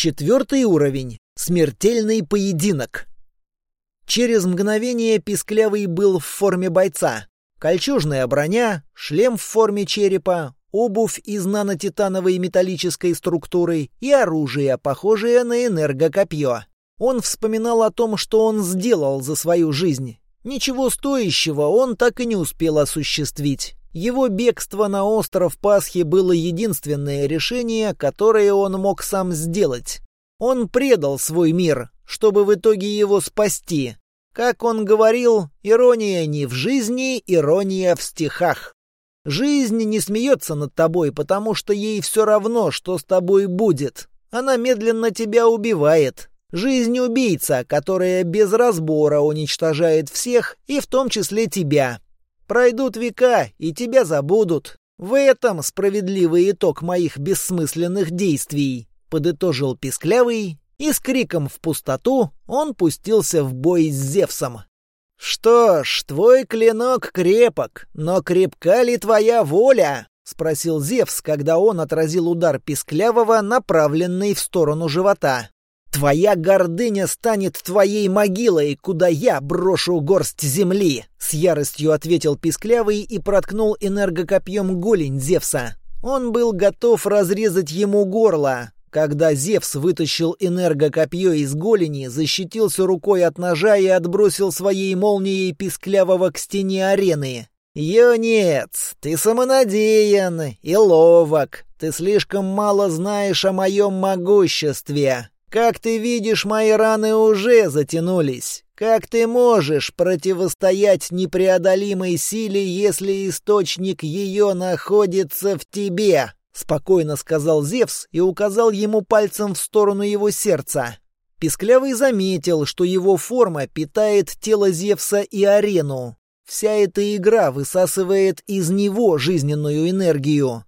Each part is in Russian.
Четвертый уровень. Смертельный поединок. Через мгновение Писклявый был в форме бойца. Кольчужная броня, шлем в форме черепа, обувь из нанотитановой металлической структуры и оружие, похожее на энергокопье. Он вспоминал о том, что он сделал за свою жизнь. Ничего стоящего он так и не успел осуществить. Его бегство на остров Пасхи было единственное решение, которое он мог сам сделать. Он предал свой мир, чтобы в итоге его спасти. Как он говорил, ирония не в жизни, ирония в стихах. Жизнь не смеется над тобой, потому что ей все равно, что с тобой будет. Она медленно тебя убивает. Жизнь убийца, которая без разбора уничтожает всех, и в том числе тебя. Пройдут века, и тебя забудут. В этом справедливый итог моих бессмысленных действий, подытожил Писклявый, и с криком в пустоту он пустился в бой с Зевсом. «Что ж, твой клинок крепок, но крепка ли твоя воля?» — спросил Зевс, когда он отразил удар Писклявого, направленный в сторону живота. Твоя гордыня станет твоей могилой, куда я брошу горсть земли!» С яростью ответил Писклявый и проткнул энергокопьем голень Зевса. Он был готов разрезать ему горло. Когда Зевс вытащил энергокопье из голени, защитился рукой от ножа и отбросил своей молнией Писклявого к стене арены. «Юнец, ты самонадеян и ловок. Ты слишком мало знаешь о моем могуществе. Как ты видишь, мои раны уже затянулись. Как ты можешь противостоять непреодолимой силе, если источник ее находится в тебе?» Спокойно сказал Зевс и указал ему пальцем в сторону его сердца. Писклявый заметил, что его форма питает тело Зевса и арену. Вся эта игра высасывает из него жизненную энергию.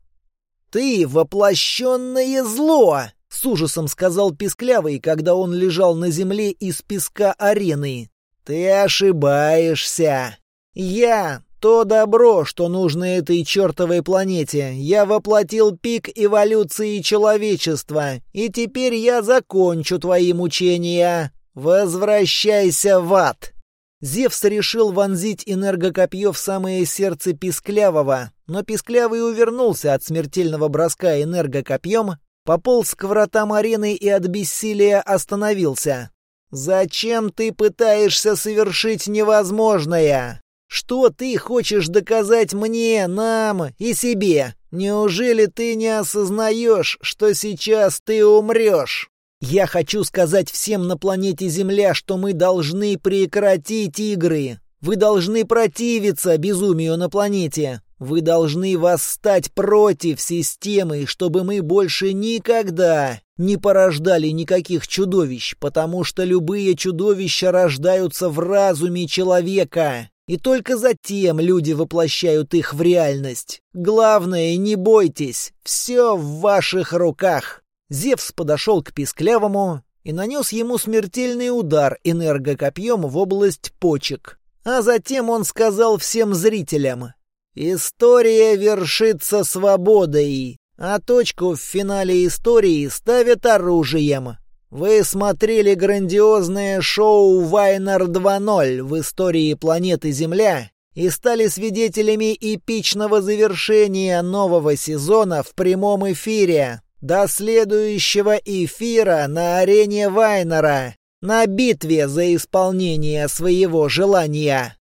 «Ты — воплощенное зло!» С ужасом сказал Писклявый, когда он лежал на земле из песка арены. «Ты ошибаешься. Я — то добро, что нужно этой чертовой планете. Я воплотил пик эволюции человечества, и теперь я закончу твои мучения. Возвращайся в ад!» Зевс решил вонзить энергокопье в самое сердце Писклявого, но Писклявый увернулся от смертельного броска энергокопьем, Пополз к вратам арены и от бессилия остановился. «Зачем ты пытаешься совершить невозможное? Что ты хочешь доказать мне, нам и себе? Неужели ты не осознаешь, что сейчас ты умрешь?» «Я хочу сказать всем на планете Земля, что мы должны прекратить игры. Вы должны противиться безумию на планете. Вы должны восстать против системы, чтобы мы больше никогда не порождали никаких чудовищ, потому что любые чудовища рождаются в разуме человека, и только затем люди воплощают их в реальность. Главное, не бойтесь, все в ваших руках. Зевс подошел к Писклявому и нанес ему смертельный удар энергокопьем в область почек. А затем он сказал всем зрителям История вершится свободой, а точку в финале истории ставят оружием. Вы смотрели грандиозное шоу «Вайнер 2.0» в истории планеты Земля и стали свидетелями эпичного завершения нового сезона в прямом эфире. До следующего эфира на арене Вайнера, на битве за исполнение своего желания.